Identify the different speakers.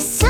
Speaker 1: so